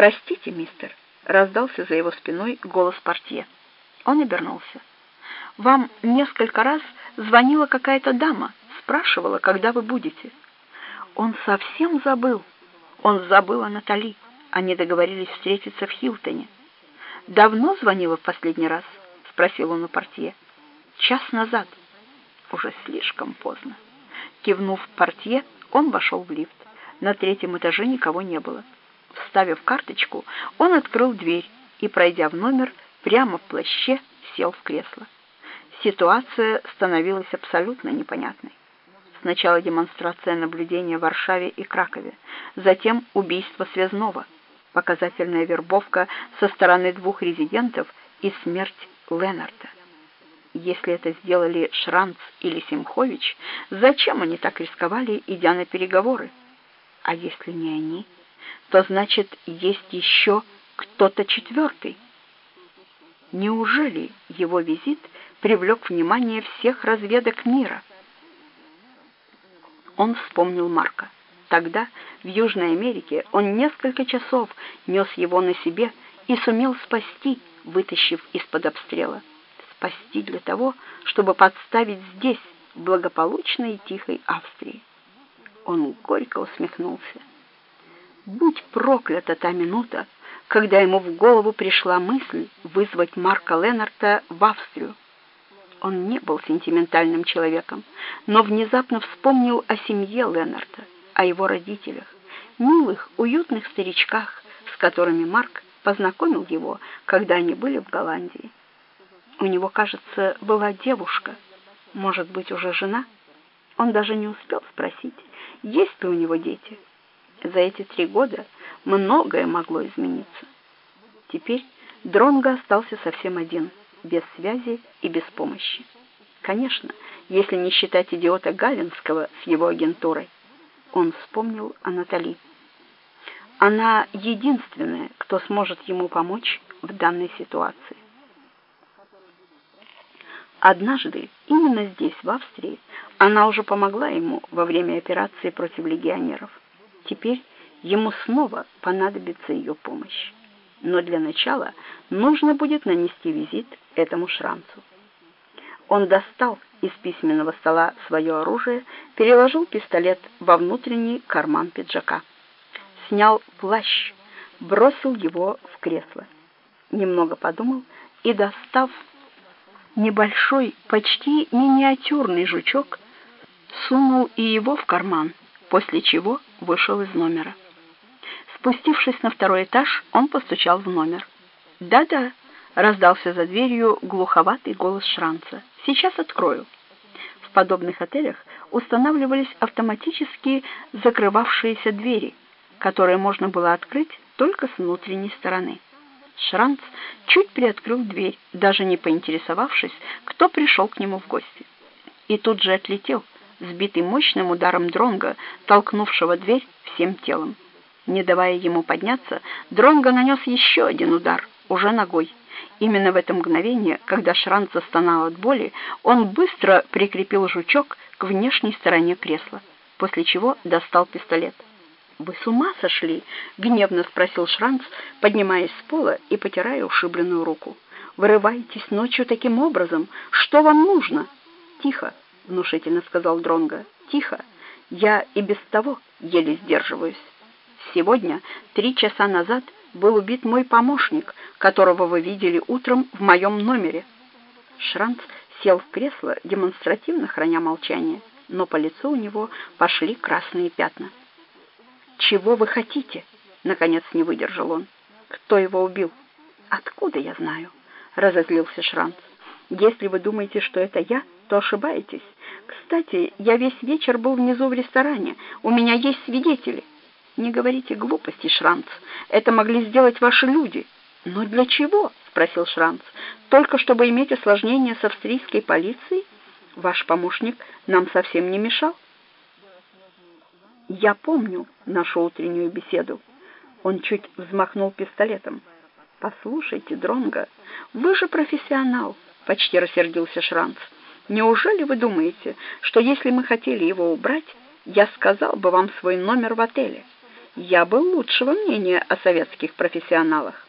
«Простите, мистер», — раздался за его спиной голос портье. Он обернулся. «Вам несколько раз звонила какая-то дама, спрашивала, когда вы будете». Он совсем забыл. Он забыл о Натали. Они договорились встретиться в Хилтоне. «Давно звонила в последний раз?» — спросил он у портье. «Час назад». Уже слишком поздно. Кивнув портье, он вошел в лифт. На третьем этаже никого не было. Вставив карточку, он открыл дверь и, пройдя в номер, прямо в плаще сел в кресло. Ситуация становилась абсолютно непонятной. Сначала демонстрация наблюдения в Варшаве и Кракове, затем убийство связного, показательная вербовка со стороны двух резидентов и смерть Ленарта. Если это сделали Шранц или Симхович, зачем они так рисковали, идя на переговоры? А если не они, то значит, есть еще кто-то четвертый. Неужели его визит привлек внимание всех разведок мира? Он вспомнил Марка. Тогда в Южной Америке он несколько часов нес его на себе и сумел спасти, вытащив из-под обстрела. Спасти для того, чтобы подставить здесь, благополучной и тихой Австрии. Он горько усмехнулся. Будь проклята та минута, когда ему в голову пришла мысль вызвать Марка Ленарта в Австрию. Он не был сентиментальным человеком, но внезапно вспомнил о семье Ленарта, о его родителях, милых, уютных старичках, с которыми Марк познакомил его, когда они были в Голландии. У него, кажется, была девушка, может быть, уже жена. Он даже не успел спросить, есть ли у него дети. За эти три года многое могло измениться. Теперь Дронго остался совсем один, без связи и без помощи. Конечно, если не считать идиота Галинского с его агентурой. Он вспомнил о Натали. Она единственная, кто сможет ему помочь в данной ситуации. Однажды, именно здесь, в Австрии, она уже помогла ему во время операции против легионеров. Теперь ему снова понадобится ее помощь. Но для начала нужно будет нанести визит этому шранцу. Он достал из письменного стола свое оружие, переложил пистолет во внутренний карман пиджака, снял плащ, бросил его в кресло. Немного подумал и, достав небольшой, почти миниатюрный жучок, сунул и его в карман, после чего вышел из номера. Спустившись на второй этаж, он постучал в номер. «Да-да», — раздался за дверью глуховатый голос Шранца. «Сейчас открою». В подобных отелях устанавливались автоматически закрывавшиеся двери, которые можно было открыть только с внутренней стороны. Шранц чуть приоткрыл дверь, даже не поинтересовавшись, кто пришел к нему в гости. И тут же отлетел, сбитый мощным ударом дронга, толкнувшего дверь всем телом. Не давая ему подняться, дронга нанес еще один удар, уже ногой. Именно в это мгновение, когда Шранц застонал от боли, он быстро прикрепил жучок к внешней стороне кресла, после чего достал пистолет. «Вы с ума сошли?» — гневно спросил Шранц, поднимаясь с пола и потирая ушибленную руку. «Вырываетесь ночью таким образом? Что вам нужно?» «Тихо!» — внушительно сказал Дронго. «Тихо! Я и без того еле сдерживаюсь. Сегодня, три часа назад, был убит мой помощник, которого вы видели утром в моем номере». Шранц сел в кресло, демонстративно храня молчание, но по лицу у него пошли красные пятна. «Чего вы хотите?» — наконец не выдержал он. «Кто его убил?» «Откуда я знаю?» — разозлился Шранц. «Если вы думаете, что это я, то ошибаетесь. Кстати, я весь вечер был внизу в ресторане. У меня есть свидетели». «Не говорите глупости, Шранц. Это могли сделать ваши люди». «Но для чего?» — спросил Шранц. «Только чтобы иметь осложнение с австрийской полицией? Ваш помощник нам совсем не мешал». Я помню нашу утреннюю беседу. Он чуть взмахнул пистолетом. Послушайте, Дронга, вы же профессионал, почти рассердился Шранц. Неужели вы думаете, что если мы хотели его убрать, я сказал бы вам свой номер в отеле? я был лучшего мнения о советских профессионалах.